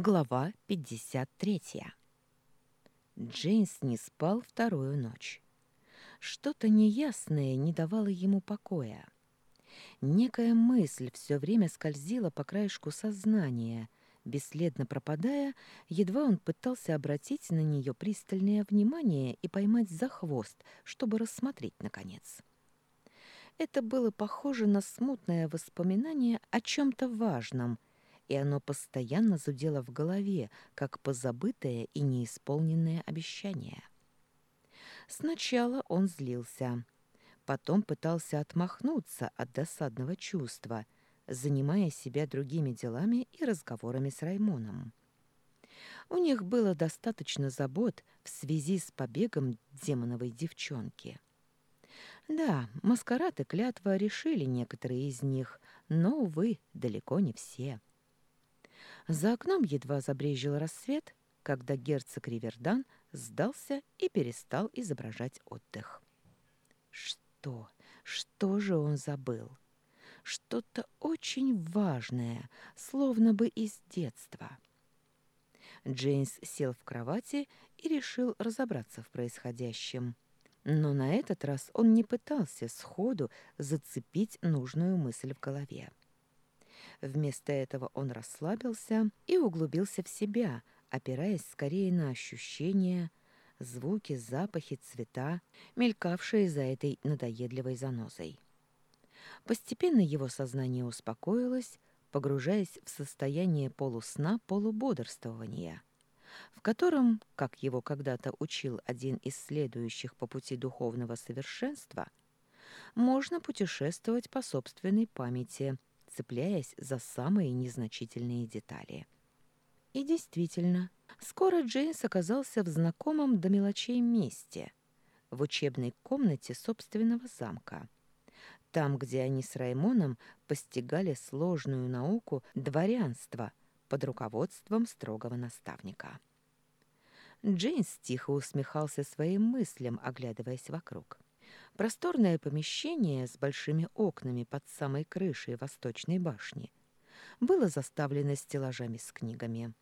Глава 53. Джейнс не спал вторую ночь. Что-то неясное не давало ему покоя. Некая мысль все время скользила по краешку сознания, бесследно пропадая, едва он пытался обратить на нее пристальное внимание и поймать за хвост, чтобы рассмотреть наконец. Это было похоже на смутное воспоминание о чем-то важном — и оно постоянно зудело в голове, как позабытое и неисполненное обещание. Сначала он злился, потом пытался отмахнуться от досадного чувства, занимая себя другими делами и разговорами с Раймоном. У них было достаточно забот в связи с побегом демоновой девчонки. Да, маскарад и клятва решили некоторые из них, но, увы, далеко не все. За окном едва забрежил рассвет, когда герцог Ривердан сдался и перестал изображать отдых. Что? Что же он забыл? Что-то очень важное, словно бы из детства. Джеймс сел в кровати и решил разобраться в происходящем. Но на этот раз он не пытался сходу зацепить нужную мысль в голове. Вместо этого он расслабился и углубился в себя, опираясь скорее на ощущения, звуки, запахи, цвета, мелькавшие за этой надоедливой занозой. Постепенно его сознание успокоилось, погружаясь в состояние полусна-полубодрствования, в котором, как его когда-то учил один из следующих по пути духовного совершенства, можно путешествовать по собственной памяти – цепляясь за самые незначительные детали. И действительно, скоро Джеймс оказался в знакомом до мелочей месте, в учебной комнате собственного замка. Там, где они с Раймоном постигали сложную науку дворянства под руководством строгого наставника. Джеймс тихо усмехался своим мыслям, оглядываясь вокруг. Просторное помещение с большими окнами под самой крышей восточной башни было заставлено стеллажами с книгами.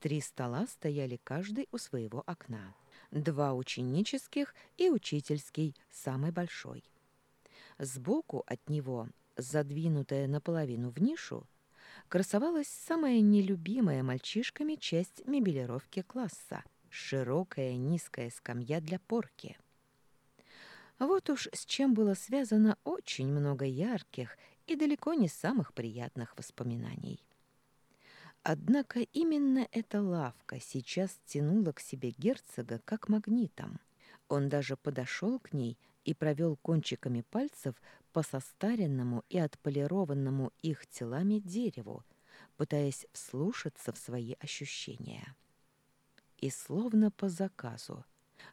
Три стола стояли каждый у своего окна. Два ученических и учительский, самый большой. Сбоку от него, задвинутая наполовину в нишу, красовалась самая нелюбимая мальчишками часть мебелировки класса — широкая низкая скамья для порки — вот уж с чем было связано очень много ярких и далеко не самых приятных воспоминаний. Однако именно эта лавка сейчас тянула к себе герцога как магнитом. Он даже подошел к ней и провел кончиками пальцев по состаренному и отполированному их телами дереву, пытаясь вслушаться в свои ощущения. И словно по заказу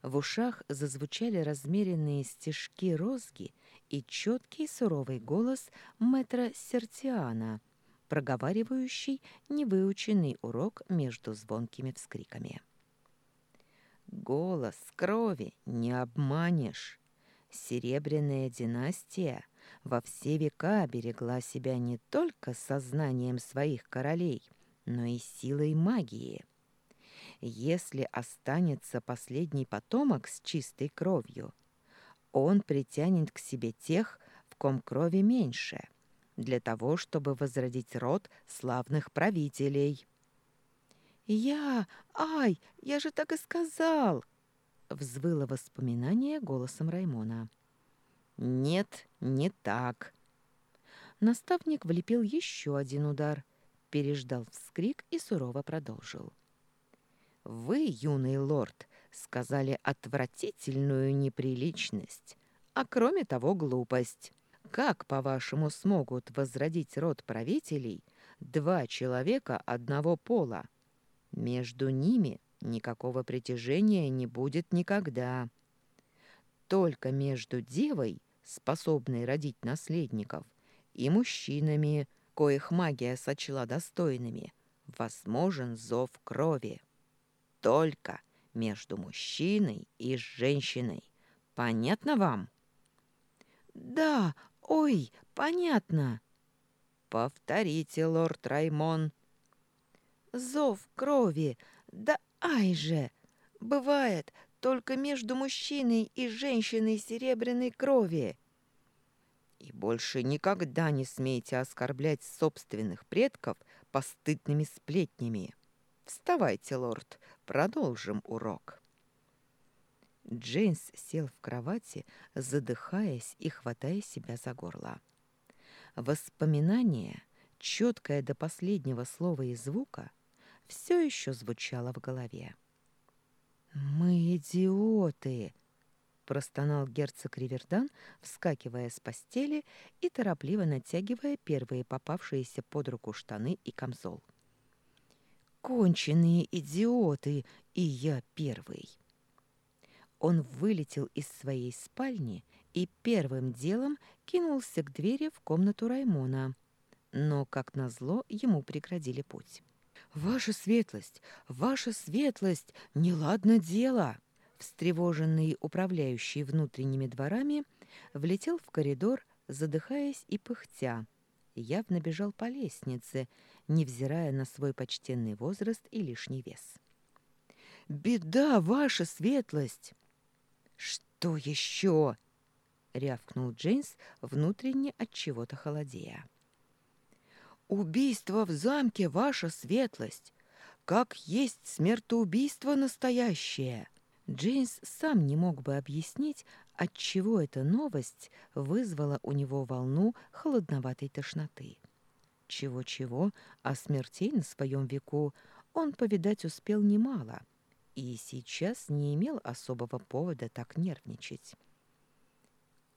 в ушах зазвучали размеренные стежки розги и четкий суровый голос мэтра Сертиана, проговаривающий невыученный урок между звонкими вскриками. «Голос крови не обманешь. Серебряная династия во все века берегла себя не только сознанием своих королей, но и силой магии» если останется последний потомок с чистой кровью, он притянет к себе тех, в ком крови меньше, для того, чтобы возродить род славных правителей. «Я... Ай, я же так и сказал!» — взвыло воспоминание голосом Раймона. «Нет, не так». Наставник влепил еще один удар, переждал вскрик и сурово продолжил. Вы, юный лорд, сказали отвратительную неприличность, а кроме того глупость. Как, по-вашему, смогут возродить род правителей два человека одного пола? Между ними никакого притяжения не будет никогда. Только между девой, способной родить наследников, и мужчинами, коих магия сочла достойными, возможен зов крови только между мужчиной и женщиной. Понятно вам? Да, ой, понятно. Повторите, лорд Раймон. Зов крови! Да ай же! Бывает только между мужчиной и женщиной серебряной крови. И больше никогда не смейте оскорблять собственных предков постыдными сплетнями. Вставайте, лорд, продолжим урок. Джейнс сел в кровати, задыхаясь и хватая себя за горло. Воспоминание, четкое до последнего слова и звука, все еще звучало в голове. «Мы идиоты!» — простонал герцог Ривердан, вскакивая с постели и торопливо натягивая первые попавшиеся под руку штаны и камзол. «Конченые идиоты! И я первый!» Он вылетел из своей спальни и первым делом кинулся к двери в комнату Раймона. Но, как назло, ему преградили путь. «Ваша светлость! Ваша светлость! Неладно дело!» Встревоженный управляющий внутренними дворами влетел в коридор, задыхаясь и пыхтя. Явно бежал по лестнице, невзирая на свой почтенный возраст и лишний вес. «Беда, ваша светлость!» «Что еще?» — рявкнул Джеймс, внутренне от чего-то холодея. «Убийство в замке, ваша светлость! Как есть смертоубийство настоящее!» Джеймс сам не мог бы объяснить, отчего эта новость вызвала у него волну холодноватой тошноты. Чего-чего, а смертей на своем веку он повидать успел немало — и сейчас не имел особого повода так нервничать.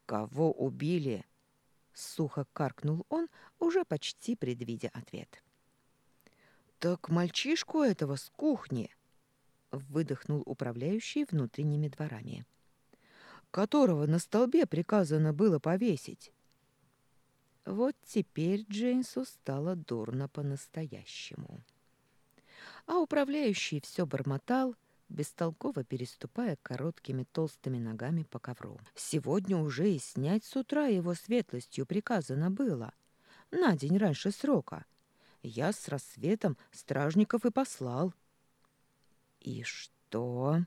«Кого убили?» — сухо каркнул он, уже почти предвидя ответ. «Так мальчишку этого с кухни!» — выдохнул управляющий внутренними дворами. «Которого на столбе приказано было повесить!» Вот теперь Джейнсу стало дурно по-настоящему. А управляющий все бормотал, бестолково переступая короткими толстыми ногами по ковру. Сегодня уже и снять с утра его светлостью приказано было. На день раньше срока. Я с рассветом стражников и послал. «И что?»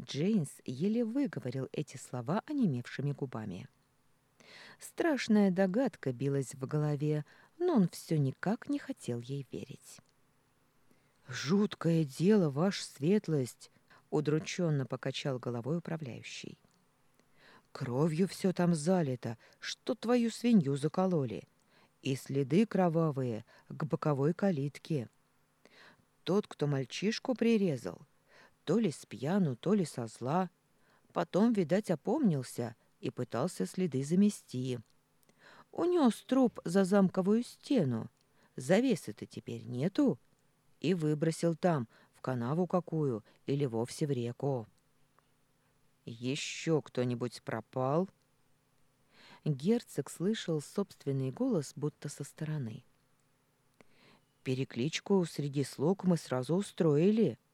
Джейнс еле выговорил эти слова онемевшими губами. Страшная догадка билась в голове, но он все никак не хотел ей верить. «Жуткое дело, ваша светлость!» — удрученно покачал головой управляющий. «Кровью все там залито, что твою свинью закололи, и следы кровавые к боковой калитке. Тот, кто мальчишку прирезал, то ли с пьяну, то ли со зла, потом, видать, опомнился и пытался следы замести. Унес труп за замковую стену, завесы-то теперь нету» и выбросил там, в канаву какую или вовсе в реку. «Еще кто-нибудь пропал?» Герцог слышал собственный голос будто со стороны. «Перекличку среди слуг мы сразу устроили», —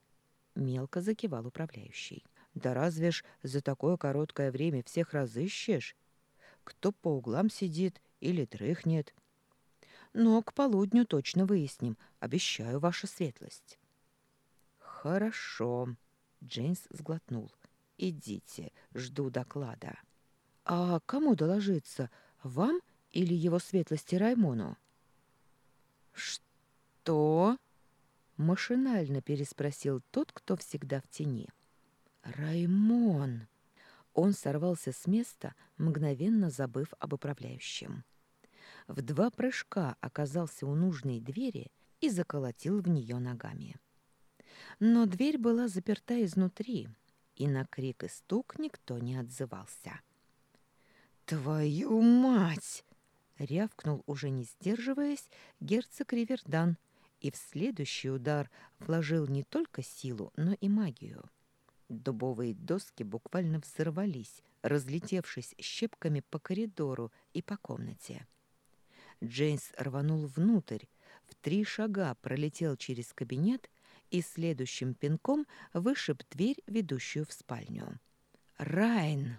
мелко закивал управляющий. «Да разве ж за такое короткое время всех разыщешь? Кто по углам сидит или дрыхнет?» но к полудню точно выясним, обещаю, ваша светлость». «Хорошо», — Джеймс сглотнул. «Идите, жду доклада». «А кому доложиться, вам или его светлости Раймону?» «Что?» — машинально переспросил тот, кто всегда в тени. «Раймон!» Он сорвался с места, мгновенно забыв об управляющем в два прыжка оказался у нужной двери и заколотил в нее ногами. Но дверь была заперта изнутри, и на крик и стук никто не отзывался. «Твою мать!» — рявкнул, уже не сдерживаясь, герцог Ривердан, и в следующий удар вложил не только силу, но и магию. Дубовые доски буквально взорвались, разлетевшись щепками по коридору и по комнате. Джеймс рванул внутрь, в три шага пролетел через кабинет и следующим пинком вышиб дверь, ведущую в спальню. «Райн!»